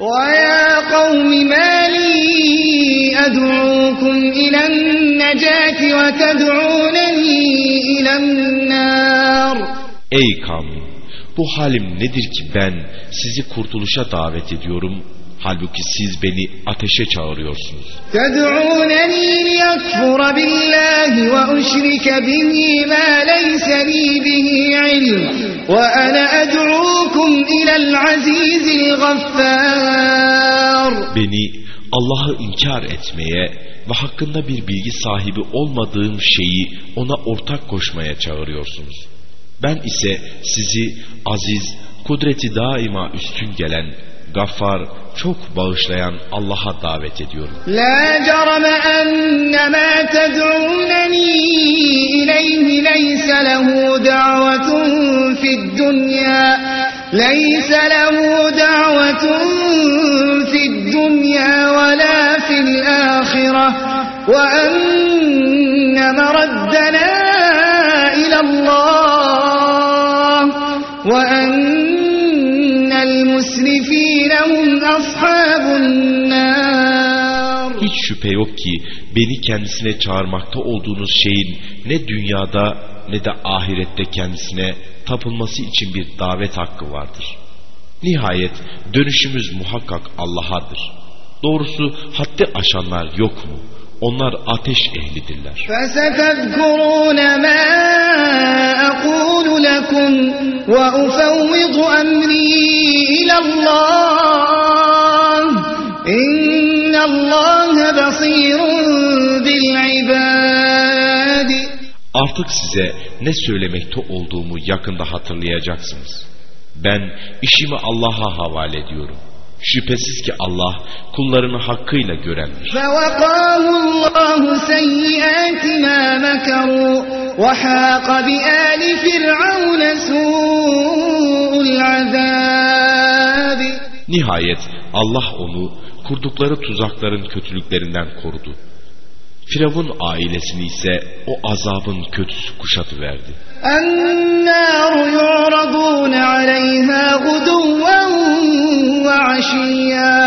وَيَا قَوْمِ مَا لِي أَدْعُوكُمْ إِلَى النَّجَاةِ وَتَدْعُونَنِي إِلَى النَّارِ Ey kavmim! Bu halim nedir ki ben sizi kurtuluşa davet ediyorum, Halbuki siz beni ateşe çağırıyorsunuz. Beni Allah'ı inkar etmeye ve hakkında bir bilgi sahibi olmadığım şeyi ona ortak koşmaya çağırıyorsunuz. Ben ise sizi aziz, kudreti daima üstün gelen gaffar, çok bağışlayan Allah'a davet ediyorum. لا جرم أن ما تدعونني إليه ليس له دعوة في الدنيا ليس له دعوة في الدنيا ولا في الآخرة وأن مردنا إلى الله وأن şüphe yok ki beni kendisine çağırmakta olduğunuz şeyin ne dünyada ne de ahirette kendisine tapılması için bir davet hakkı vardır. Nihayet dönüşümüz muhakkak Allah'adır. Doğrusu haddi aşanlar yok mu? Onlar ateş ehlidirler. فستذكرون ما أقول لكم وأفوض أمري إلى الله Artık size ne söylemekte olduğumu yakında hatırlayacaksınız. Ben işimi Allah'a havale ediyorum. Şüphesiz ki Allah kullarını hakkıyla görendir. فوقاه الله سيئات ما مكروا وحاق بآل فرعون سوء العذاب Nihayet Allah onu kurdukları tuzakların kötülüklerinden korudu. Firavun ailesini ise o azabın kötüsü kuşatıverdi. النار يعرضون عليها غدوا وعشيا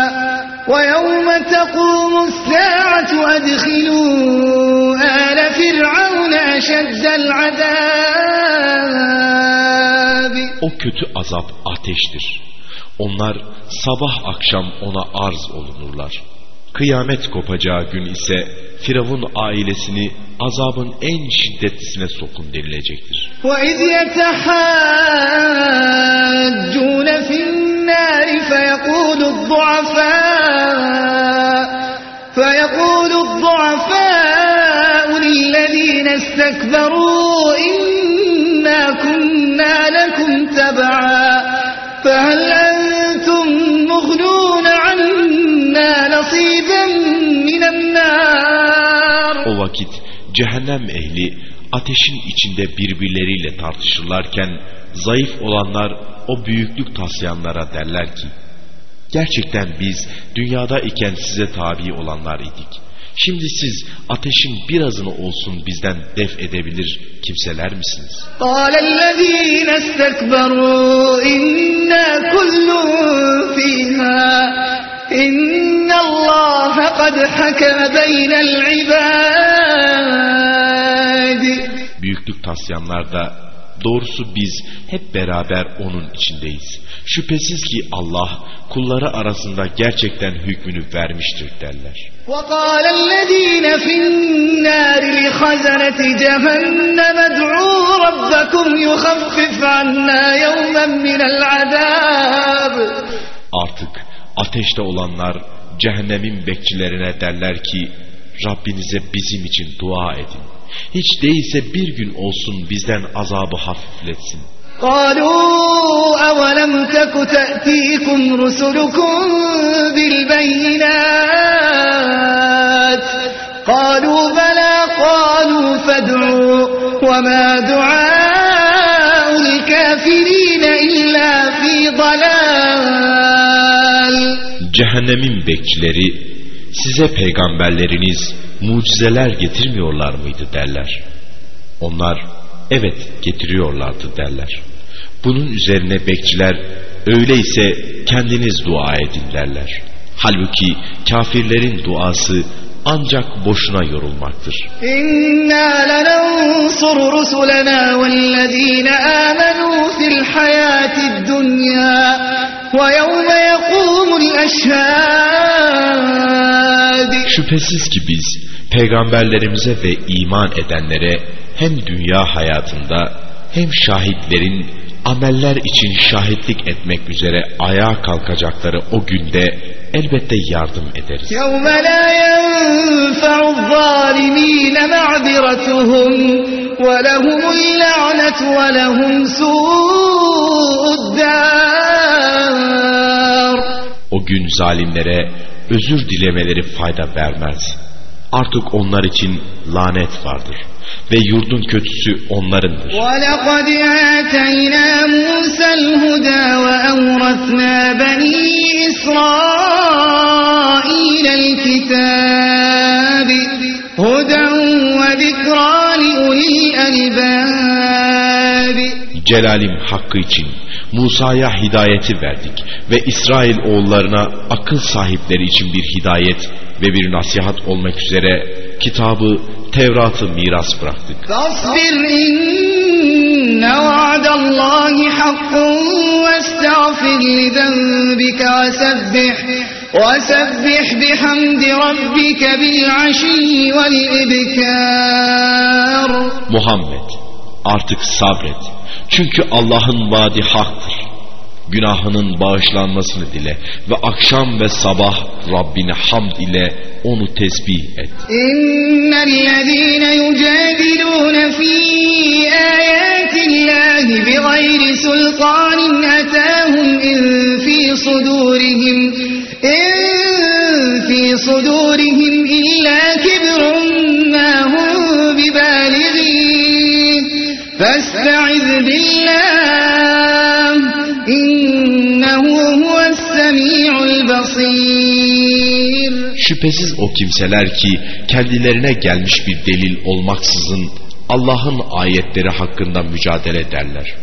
ويوم تقوم الساعة أدخلوا آل فرعون أشد العذاب O kötü azap ateştir. Onlar sabah akşam ona arz olunurlar. Kıyamet kopacağı gün ise Firavun ailesini azabın en şiddetlisine sokun denilecektir. وإذ يتحاجون في النار فيقول الضعفاء فيقول الضعفاء للذين استكبروا إنا cehennem ehli ateşin içinde birbirleriyle tartışırlarken zayıf olanlar o büyüklük taslayanlara derler ki Gerçekten biz dünyada iken size tabi olanlar idik. Şimdi siz ateşin birazını olsun bizden def edebilir kimseler misiniz? قال Büyüklük taslayanlar da doğrusu biz hep beraber onun içindeyiz. Şüphesiz ki Allah kulları arasında gerçekten hükmünü vermiştir derler. وقال الذين في النار لخزنة جهنم ادعوا ربكم يخفف عنا يوما من العذاب Artık ateşte olanlar cehennemin bekçilerine derler ki Rabbinize bizim için dua edin. Hiç değilse bir gün olsun bizden azabı hafifletsin. قالوا أولم تك تأتيكم رسلكم بالبينات قالوا بلى قالوا فادعوا وما دعاء الكافرين إلا في ضلال Cehennemin bekçileri size peygamberleriniz mucizeler getirmiyorlar mıydı derler. Onlar evet getiriyorlardı derler. Bunun üzerine bekçiler öyleyse kendiniz dua edin derler. Halbuki kafirlerin duası ancak boşuna yorulmaktır. İnna lenansur rusulana vellezine amenu fil hayatid dunya ve yevme yekumul eşhad. Şüphesiz ki biz peygamberlerimize ve iman edenlere hem dünya hayatında hem şahitlerin ameller için şahitlik etmek üzere ayağa kalkacakları o günde elbette yardım ederiz. يَوْمَ لَا يَنْفَعُ الظَّالِمِينَ مَعْذِرَتُهُمْ وَلَهُمُ اللَّعْنَةُ وَلَهُمْ سُوءُ zalimlere özür dilemeleri fayda vermez. Artık onlar için lanet vardır ve yurdun kötüsü onlarındır. وَلَقَدْ آتَيْنَا مُوسَى الْهُدَى وَأَوْرَثْنَا بَنِي إِسْرَائِيلَ الْكِتَابِ هُدًى وَذِكْرَى لِأُولِي الْأَلْبَابِ Celalim hakkı için Musa'ya hidayeti verdik ve İsrail oğullarına akıl sahipleri için bir hidayet ve bir nasihat olmak üzere kitabı Tevrat'ı miras bıraktık. فاصبر إن وعد الله حق واستغفر لذنبك وسبح وسبح بحمد ربك بالعشي والإبكار Muhammed Artık sabret. Çünkü Allah'ın vaadi haktır. Günahının bağışlanmasını dile ve akşam ve sabah Rabbine hamd ile onu tesbih et. İnnellezîne yücel Şüphesiz o kimseler ki kendilerine gelmiş bir delil olmaksızın Allah'ın ayetleri hakkında mücadele ederler.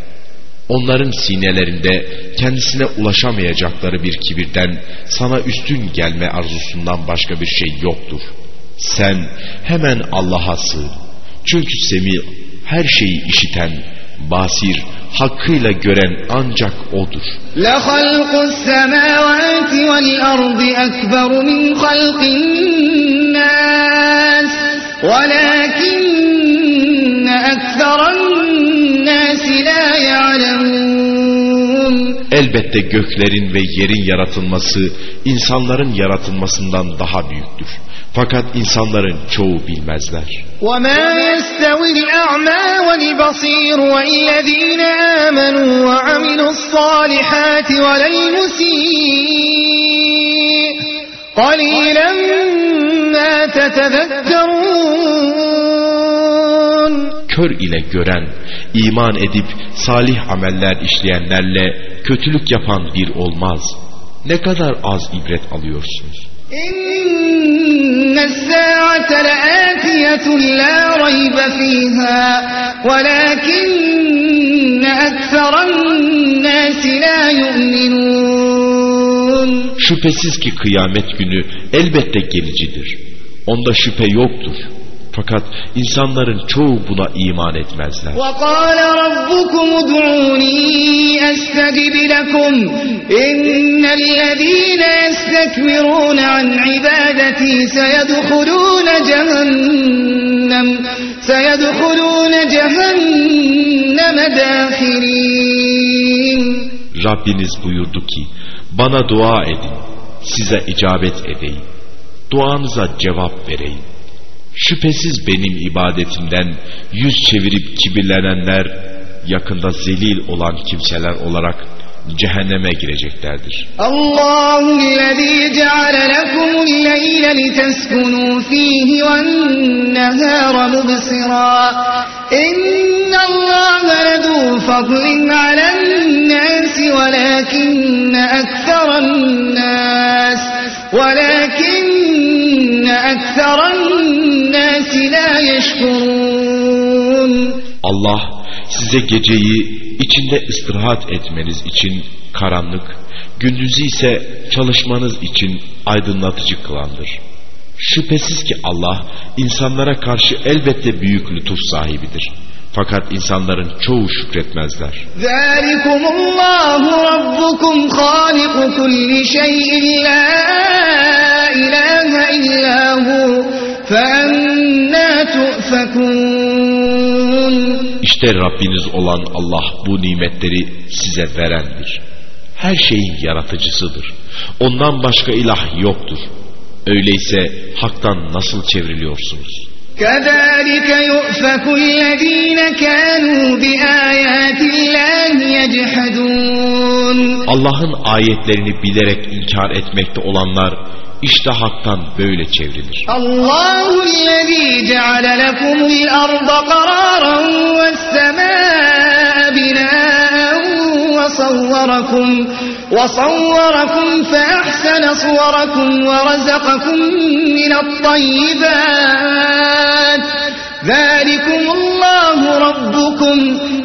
Onların sinelerinde kendisine ulaşamayacakları bir kibirden sana üstün gelme arzusundan başka bir şey yoktur. Sen hemen Allah'a sığın. Çünkü Semi her şeyi işiten, basir, hakkıyla gören ancak O'dur. لخلق السماوات والأرض أكبر من خلق الناس ولكن أكثر الناس لا يعلمون Elbette göklerin ve yerin yaratılması insanların yaratılmasından daha büyüktür. Fakat insanların çoğu bilmezler. وما يستوي الأعمى والبصير والذين آمنوا وعملوا الصالحات ولا المسيء قليلا ما تتذكرون Kör ile gören, iman edip salih ameller işleyenlerle kötülük yapan bir olmaz. Ne kadar az ibret alıyorsunuz. إن الساعة لآتية لا ريب فيها ولكن أكثر الناس لا يؤمنون Şüphesiz ki kıyamet günü elbette gelicidir. Onda şüphe yoktur. Fakat insanların çoğu buna iman etmezler. وقال ربكم ادعوني أستجب لكم إن الذين يستكبرون عن عبادتي سيدخلون جهنم سيدخلون جهنم داخرين Rabbiniz buyurdu ki bana dua edin size icabet edeyim duanıza cevap vereyim Şüphesiz benim ibadetimden yüz çevirip kibirlenenler yakında zelil olan kimseler olarak cehenneme gireceklerdir. Allahüllezî ceale lekumul leyle liteskunû fîhi ven nehâra mubsirâ. İnnallâhe ledû fadlin alennâsi velâkinne ekserennâs. Velâkinne ekserennâs. Allah size geceyi içinde istirahat etmeniz için karanlık, gündüzü ise çalışmanız için aydınlatıcı kılandır. Şüphesiz ki Allah insanlara karşı elbette büyük lütuf sahibidir. Fakat insanların çoğu şükretmezler. İşte Rabbiniz olan Allah bu nimetleri size verendir. Her şeyin yaratıcısıdır. Ondan başka ilah yoktur. Öyleyse haktan nasıl çevriliyorsunuz? كذلك يؤفك الذين كانوا بآيات الله يجحدون Allah'ın ayetlerini bilerek inkar etmekte olanlar işte haktan böyle çevrilir. الله الذي جعل لكم الأرض قرارا والسماء بناء وصوركم وصوركم فأحسن صوركم ورزقكم من الطيبات ذلكم الله ربكم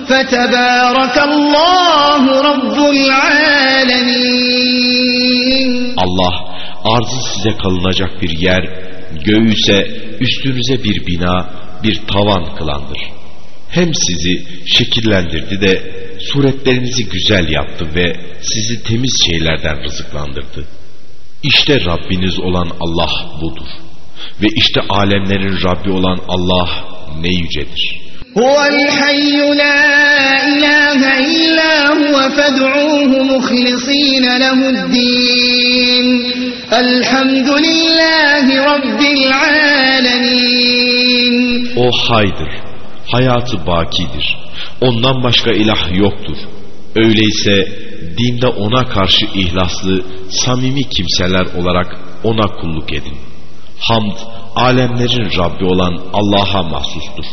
فتبارك الله رب العالمين Allah arzı size kalınacak bir yer, göğü ise üstünüze bir bina, bir tavan kılandır. Hem sizi şekillendirdi de suretlerinizi güzel yaptı ve sizi temiz şeylerden rızıklandırdı. İşte Rabbiniz olan Allah budur. Ve işte alemlerin Rabbi olan Allah ne yücedir. Huvel. Elhamdülillahi Rabbil alemin. O haydır. Hayatı bakidir. Ondan başka ilah yoktur. Öyleyse dinde ona karşı ihlaslı, samimi kimseler olarak ona kulluk edin. Hamd, alemlerin Rabbi olan Allah'a mahsustur.